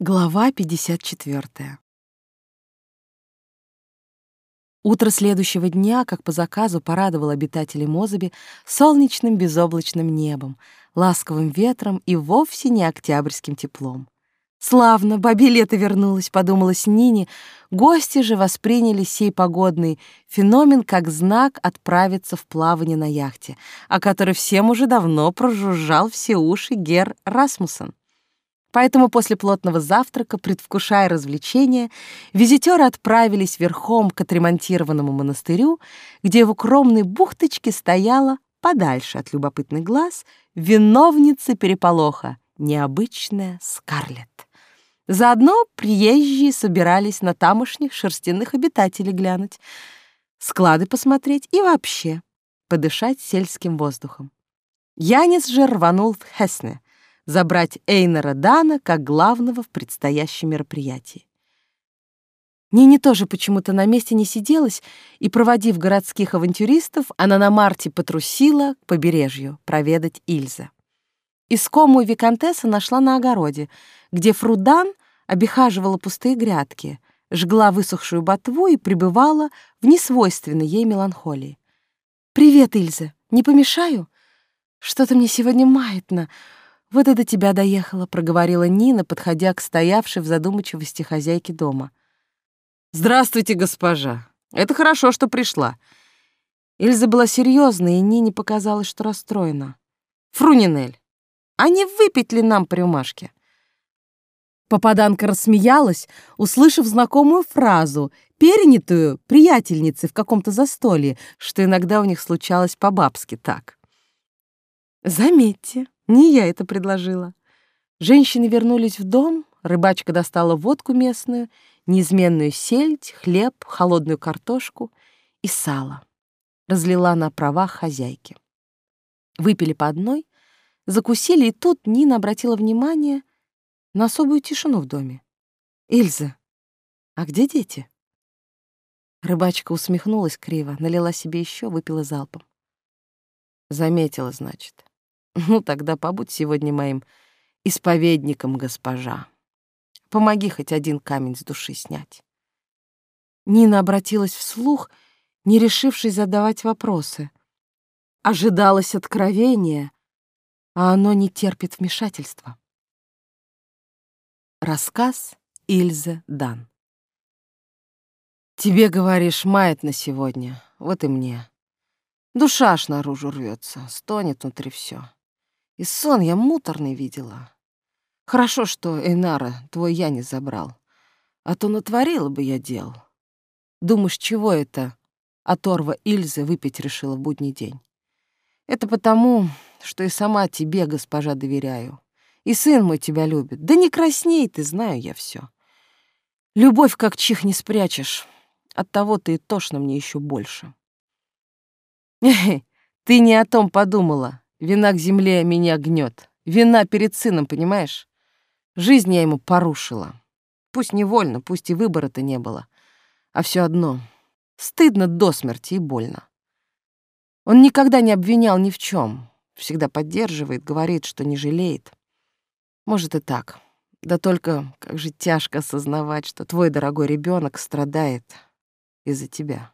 Глава 54. Утро следующего дня, как по заказу, порадовало обитателей Мозаби солнечным безоблачным небом, ласковым ветром и вовсе не октябрьским теплом. «Славно, бабе лето вернулось», — подумалось Нине. Гости же восприняли сей погодный феномен как знак отправиться в плавание на яхте, о которой всем уже давно прожужжал все уши Гер Расмуссен. Поэтому после плотного завтрака, предвкушая развлечения, визитеры отправились верхом к отремонтированному монастырю, где в укромной бухточке стояла, подальше от любопытных глаз, виновница переполоха, необычная Скарлетт. Заодно приезжие собирались на тамошних шерстяных обитателей глянуть, склады посмотреть и вообще подышать сельским воздухом. Янис же рванул в Хесне — забрать Эйнера Дана как главного в предстоящем мероприятии. Нине тоже почему-то на месте не сиделась, и, проводив городских авантюристов, она на марте потрусила к побережью проведать Ильза. Искомую виконтесса нашла на огороде, где Фрудан обихаживала пустые грядки, жгла высохшую ботву и пребывала в несвойственной ей меланхолии. «Привет, Ильза, не помешаю? Что-то мне сегодня маятно. «Вот это тебя доехала», — проговорила Нина, подходя к стоявшей в задумчивости хозяйке дома. «Здравствуйте, госпожа. Это хорошо, что пришла». Эльза была серьезна, и Нине показалось, что расстроена. «Фрунинель, а не выпить ли нам по рюмашке?» Попаданка рассмеялась, услышав знакомую фразу, перенятую приятельницей в каком-то застолье, что иногда у них случалось по-бабски так. «Заметьте, не я это предложила. Женщины вернулись в дом, рыбачка достала водку местную, неизменную сельдь, хлеб, холодную картошку и сало. Разлила на правах хозяйки. Выпили по одной, закусили, и тут Нина обратила внимание на особую тишину в доме. «Ильза, а где дети?» Рыбачка усмехнулась криво, налила себе еще, выпила залпом. Заметила, значит. Ну, тогда побудь сегодня моим исповедником, госпожа. Помоги хоть один камень с души снять. Нина обратилась вслух, не решившись задавать вопросы. Ожидалось откровение, а оно не терпит вмешательства. Рассказ Ильзы Дан. Тебе, говоришь, мает на сегодня, вот и мне. Душа аж наружу рвется, стонет внутри все. И сон я муторный видела. Хорошо, что Эйнара твой я не забрал. А то натворила бы я дел. Думаешь, чего это оторва Ильзы выпить решила в будний день? Это потому, что и сама тебе, госпожа, доверяю. И сын мой тебя любит. Да не красней ты, знаю я все. Любовь как чих не спрячешь. От того ты и тошно мне еще больше. Ты не о том подумала. Вина к земле меня гнет. Вина перед сыном, понимаешь? Жизнь я ему порушила. Пусть невольно, пусть и выбора-то не было. А все одно. Стыдно до смерти и больно. Он никогда не обвинял ни в чем, Всегда поддерживает, говорит, что не жалеет. Может и так. Да только как же тяжко осознавать, что твой дорогой ребенок страдает из-за тебя.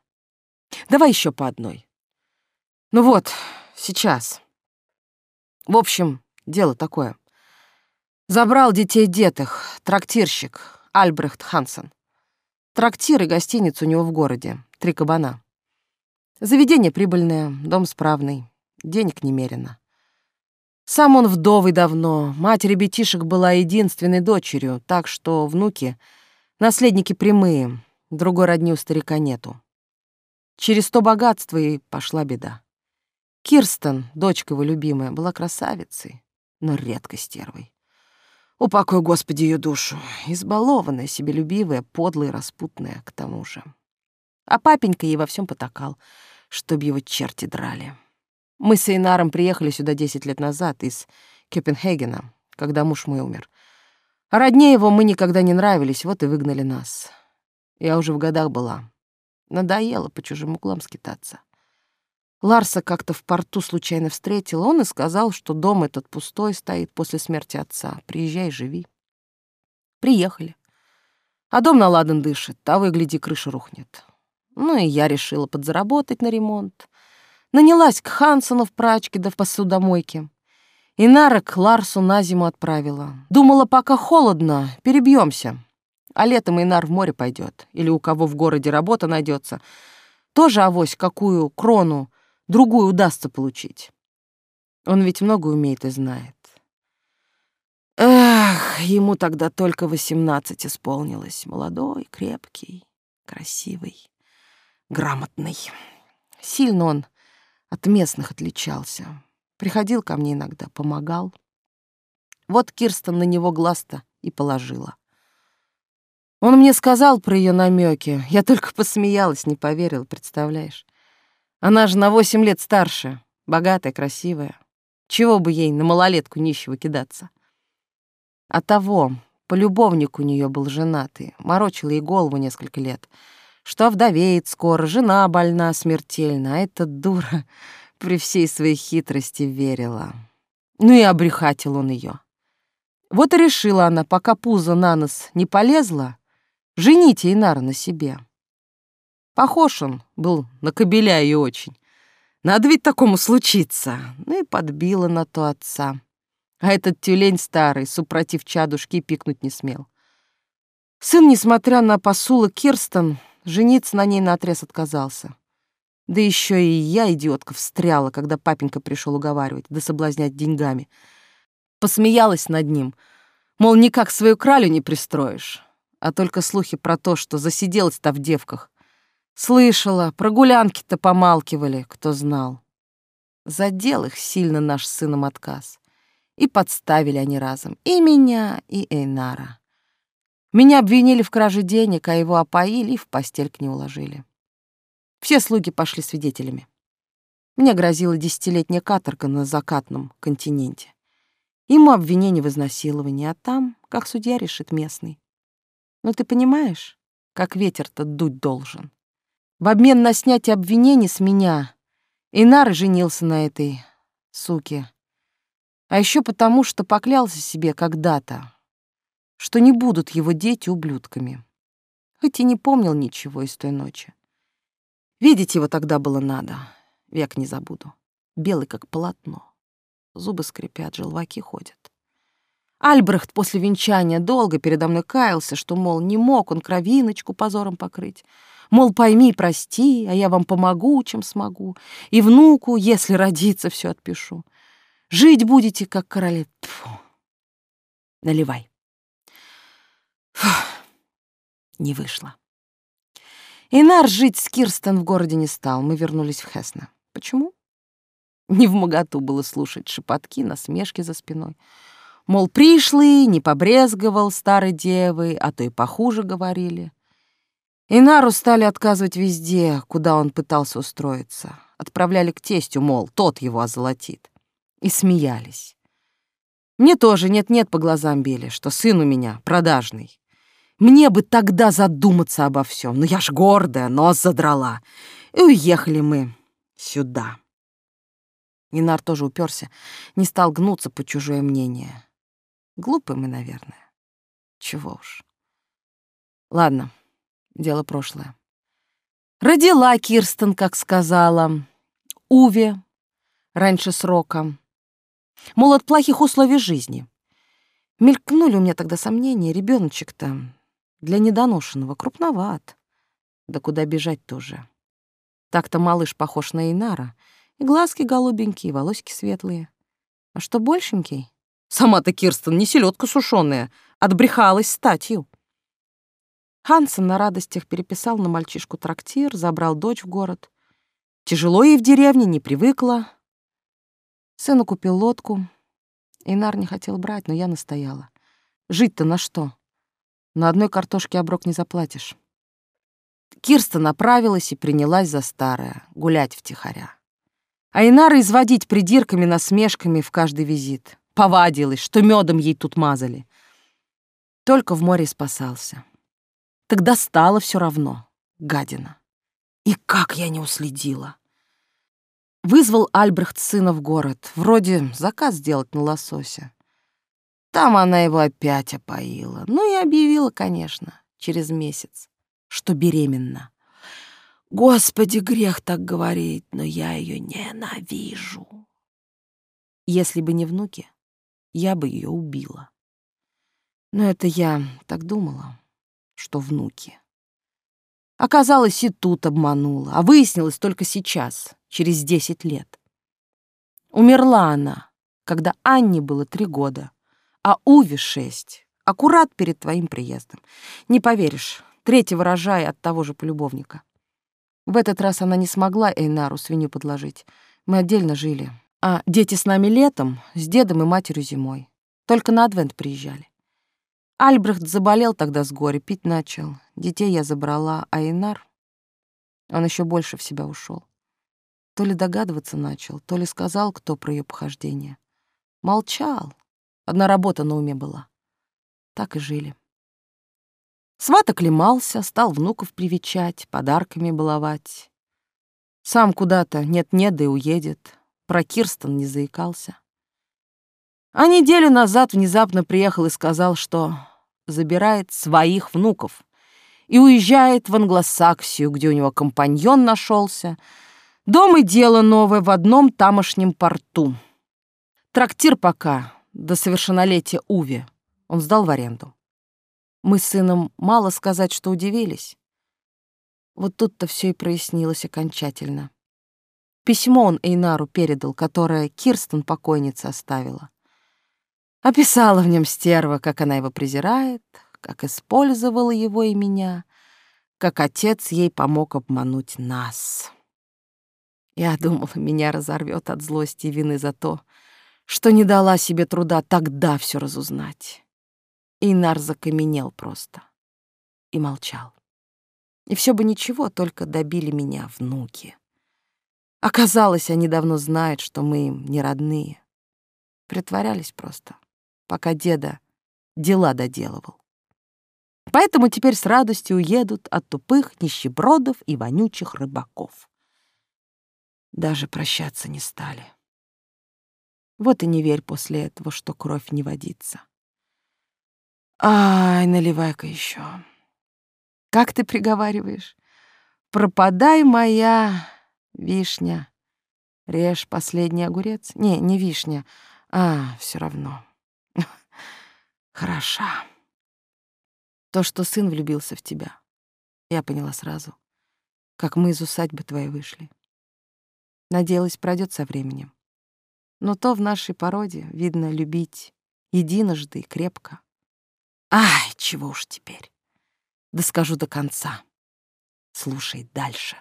Давай еще по одной. Ну вот, сейчас. В общем, дело такое. Забрал детей детых, трактирщик Альбрехт Хансен. Трактир и гостиница у него в городе, три кабана. Заведение прибыльное, дом справный, денег немерено. Сам он вдовый давно, мать ребятишек была единственной дочерью, так что внуки — наследники прямые, другой родни у старика нету. Через то богатство и пошла беда. Кирстен, дочка его любимая, была красавицей, но редко стервой. Упокой, Господи, ее душу. Избалованная, себелюбивая, подлая распутная к тому же. А папенька ей во всем потакал, чтоб его черти драли. Мы с Эйнаром приехали сюда десять лет назад из Копенгагена, когда муж мой умер. А родне его мы никогда не нравились, вот и выгнали нас. Я уже в годах была. Надоело по чужим углам скитаться. Ларса как-то в порту случайно встретил, он и сказал, что дом этот пустой стоит после смерти отца. Приезжай, живи. Приехали. А дом наладан дышит, а выгляди, крыша рухнет. Ну и я решила подзаработать на ремонт. Нанялась к Хансону в прачке да в посудомойке. И Нара к Ларсу на зиму отправила. Думала, пока холодно, перебьемся. А летом Инар в море пойдет. Или у кого в городе работа найдется. Тоже авось какую крону, другую удастся получить. Он ведь много умеет и знает. Эх, ему тогда только восемнадцать исполнилось. Молодой, крепкий, красивый, грамотный. Сильно он от местных отличался. Приходил ко мне иногда, помогал. Вот Кирстен на него глаз-то и положила. Он мне сказал про ее намеки. Я только посмеялась, не поверила, представляешь? Она же на восемь лет старше, богатая, красивая. Чего бы ей на малолетку нищего кидаться? А того, полюбовник у нее был женатый, морочил ей голову несколько лет, что вдовеет скоро, жена больна смертельно, а эта дура при всей своей хитрости верила. Ну и обрехатил он ее. Вот и решила она, пока пузо на нос не полезла, жените Инара на себе. Похож он был на кобеля ее очень. Надо ведь такому случиться. Ну и подбила на то отца. А этот тюлень старый, супротив чадушки, пикнуть не смел. Сын, несмотря на посулы Кирстен, жениться на ней наотрез отказался. Да еще и я, идиотка, встряла, когда папенька пришел уговаривать, да соблазнять деньгами. Посмеялась над ним, мол, никак свою кралю не пристроишь. А только слухи про то, что засиделась-то в девках. Слышала, про гулянки-то помалкивали, кто знал. Задел их сильно наш сыном отказ. И подставили они разом и меня, и Эйнара. Меня обвинили в краже денег, а его опоили и в постель к ней уложили. Все слуги пошли свидетелями. Мне грозила десятилетняя каторга на закатном континенте. Ему обвинение в изнасиловании, а там, как судья решит местный. Но ты понимаешь, как ветер-то дуть должен? В обмен на снятие обвинений с меня Инар женился на этой суке. А еще потому, что поклялся себе когда-то, что не будут его дети ублюдками. Хоть и не помнил ничего из той ночи. Видеть его тогда было надо. Век не забуду. Белый, как полотно. Зубы скрипят, желваки ходят. Альбрехт после венчания долго передо мной каялся, что, мол, не мог он кровиночку позором покрыть. Мол, пойми, прости, а я вам помогу, чем смогу. И внуку, если родится, все отпишу. Жить будете, как короли. Тьфу. Наливай. Фу. Не вышло. Инар жить с Кирстен в городе не стал. Мы вернулись в Хесно. Почему? Не в моготу было слушать шепотки, насмешки за спиной. Мол, пришлый, не побрезговал старой девой, а то и похуже говорили. Инару стали отказывать везде, куда он пытался устроиться. Отправляли к тестю, мол, тот его озолотит. И смеялись. Мне тоже нет-нет по глазам били, что сын у меня продажный. Мне бы тогда задуматься обо всем. Но я ж гордая, нос задрала. И уехали мы сюда. Инар тоже уперся, не стал гнуться по чужое мнение. Глупые мы, наверное. Чего уж. Ладно, дело прошлое. Родила Кирстен, как сказала. Уве, раньше срока. Мол, от плохих условий жизни. Мелькнули у меня тогда сомнения, ребеночек-то для недоношенного крупноват. Да куда бежать тоже. Так-то малыш похож на Инара. И глазки голубенькие, и волосики светлые. А что большенький? Сама-то Кирстен не селедка сушеная, отбрехалась статью. Хансен на радостях переписал на мальчишку трактир, забрал дочь в город. Тяжело ей в деревне, не привыкла. Сыну купил лодку. Инар не хотел брать, но я настояла. Жить-то на что? На одной картошке оброк не заплатишь. Кирста направилась и принялась за старое, гулять втихаря. А Инара изводить придирками, насмешками в каждый визит. Повадилась, что медом ей тут мазали. Только в море спасался. Тогда стало все равно, гадина. И как я не уследила. Вызвал Альбрехт сына в город. Вроде заказ сделать на лосося. Там она его опять опоила. Ну и объявила, конечно, через месяц, что беременна. Господи, грех так говорить, но я ее ненавижу. Если бы не внуки, я бы ее убила. Но это я так думала, что внуки. Оказалось, и тут обманула, а выяснилось только сейчас, через десять лет. Умерла она, когда Анне было три года, а Уве шесть, аккурат перед твоим приездом. Не поверишь, третьего рожая от того же полюбовника. В этот раз она не смогла Эйнару свинью подложить. Мы отдельно жили. А дети с нами летом, с дедом и матерью зимой. Только на адвент приезжали. Альбрехт заболел тогда с горя, пить начал. Детей я забрала, а Эйнар... Он еще больше в себя ушел. То ли догадываться начал, то ли сказал, кто про ее похождение. Молчал. Одна работа на уме была. Так и жили. Сват оклемался, стал внуков привечать, подарками баловать. Сам куда-то нет-нет, да и уедет. Про Кирстен не заикался. А неделю назад внезапно приехал и сказал, что забирает своих внуков и уезжает в Англосаксию, где у него компаньон нашелся — Дом и дело новое в одном тамошнем порту. Трактир пока, до совершеннолетия Уви, он сдал в аренду. Мы с сыном мало сказать, что удивились. Вот тут-то все и прояснилось окончательно. Письмо он Эйнару передал, которое Кирстен покойница оставила. Описала в нем стерва, как она его презирает, как использовала его и меня, как отец ей помог обмануть нас. Я думала, меня разорвет от злости и вины за то, что не дала себе труда тогда все разузнать. Инар закаменел просто и молчал. И все бы ничего, только добили меня внуки. Оказалось, они давно знают, что мы им не родные. Притворялись просто, пока деда дела доделывал. Поэтому теперь с радостью уедут от тупых нищебродов и вонючих рыбаков. Даже прощаться не стали. Вот и не верь после этого, что кровь не водится. Ай, наливай-ка еще. Как ты приговариваешь? Пропадай, моя вишня. Режь последний огурец. Не, не вишня. А, все равно. Хороша. То, что сын влюбился в тебя, я поняла сразу, как мы из усадьбы твоей вышли. Надеялась, пройдет со временем. Но то в нашей породе, видно, любить единожды и крепко. Ай, чего уж теперь. Да скажу до конца. Слушай дальше.